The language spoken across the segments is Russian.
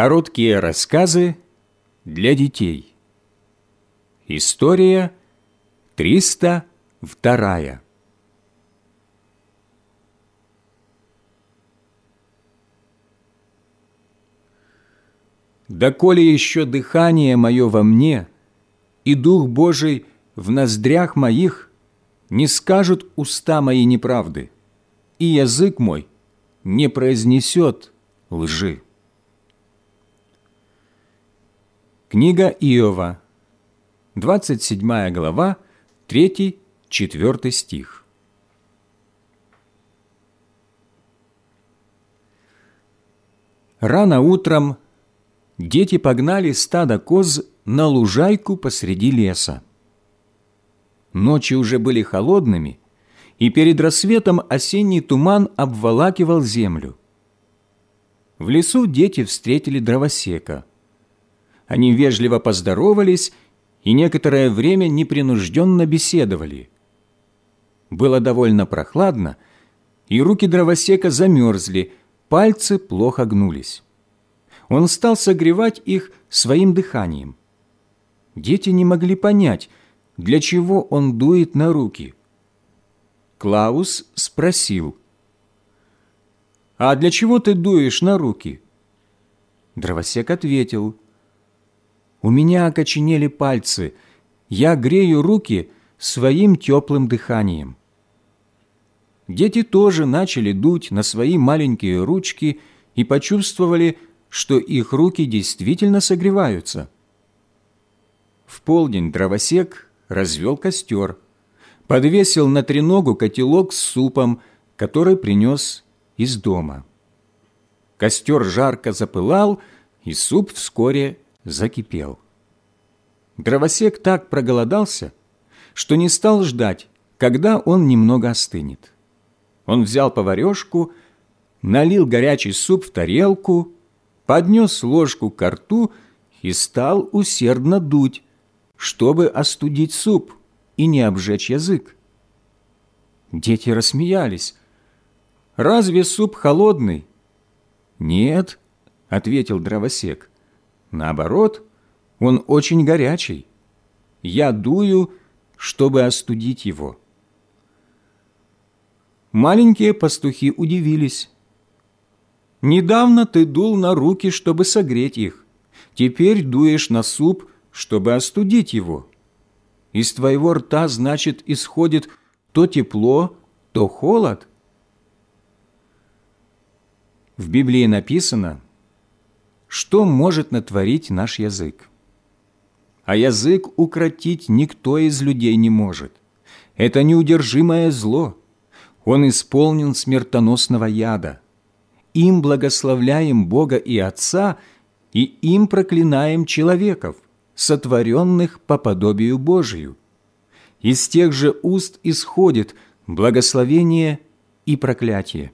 Короткие рассказы для детей. История 302. «Доколе еще дыхание мое во мне, и Дух Божий в ноздрях моих, не скажут уста мои неправды, и язык мой не произнесет лжи». Книга Иова, 27 глава, 3-4 стих. Рано утром дети погнали стадо коз на лужайку посреди леса. Ночи уже были холодными, и перед рассветом осенний туман обволакивал землю. В лесу дети встретили дровосека. Они вежливо поздоровались и некоторое время непринужденно беседовали. Было довольно прохладно, и руки дровосека замерзли, пальцы плохо гнулись. Он стал согревать их своим дыханием. Дети не могли понять, для чего он дует на руки. Клаус спросил, «А для чего ты дуешь на руки?» Дровосек ответил, «У меня окоченели пальцы, я грею руки своим теплым дыханием». Дети тоже начали дуть на свои маленькие ручки и почувствовали, что их руки действительно согреваются – в полдень дровосек развел костер, подвесил на треногу котелок с супом, который принес из дома. Костер жарко запылал, и суп вскоре закипел. Дровосек так проголодался, что не стал ждать, когда он немного остынет. Он взял поварешку, налил горячий суп в тарелку, поднес ложку к рту и стал усердно дуть, чтобы остудить суп и не обжечь язык. Дети рассмеялись. «Разве суп холодный?» «Нет», — ответил дровосек. «Наоборот, он очень горячий. Я дую, чтобы остудить его». Маленькие пастухи удивились. «Недавно ты дул на руки, чтобы согреть их. Теперь дуешь на суп, чтобы остудить его. Из твоего рта, значит, исходит то тепло, то холод. В Библии написано, что может натворить наш язык. А язык укротить никто из людей не может. Это неудержимое зло. Он исполнен смертоносного яда. Им благословляем Бога и Отца, и им проклинаем человеков – сотворенных по подобию Божию. Из тех же уст исходит благословение и проклятие.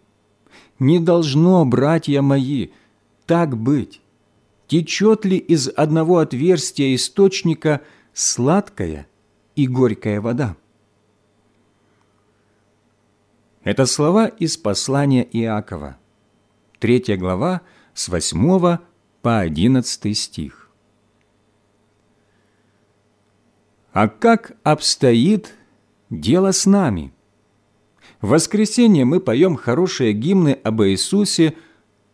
Не должно, братья мои, так быть. Течет ли из одного отверстия источника сладкая и горькая вода? Это слова из послания Иакова, 3 глава, с 8 по 11 стих. А как обстоит дело с нами? В воскресенье мы поем хорошие гимны об Иисусе,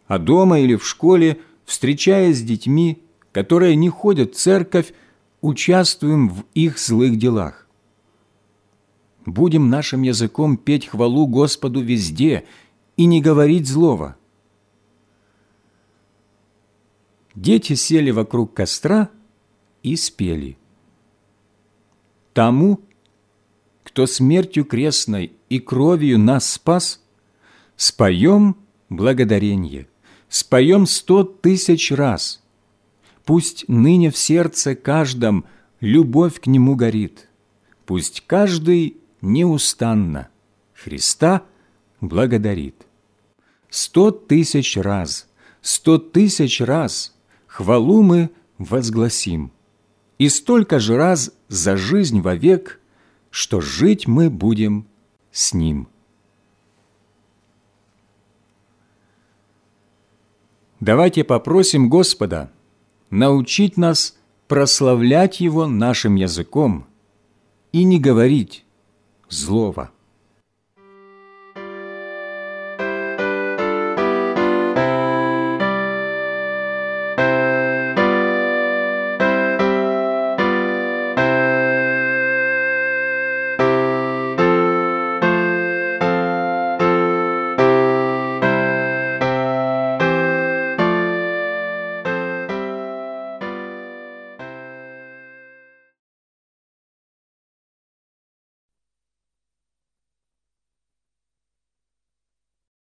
а дома или в школе, встречаясь с детьми, которые не ходят в церковь, участвуем в их злых делах. Будем нашим языком петь хвалу Господу везде и не говорить злого. Дети сели вокруг костра и спели тому, кто смертью крестной и кровью нас спас, споем благодарение, споем сто тысяч раз. Пусть ныне в сердце каждом любовь к Нему горит, пусть каждый неустанно Христа благодарит. Сто тысяч раз, сто тысяч раз хвалу мы возгласим – и столько же раз за жизнь вовек, что жить мы будем с Ним. Давайте попросим Господа научить нас прославлять Его нашим языком и не говорить злого.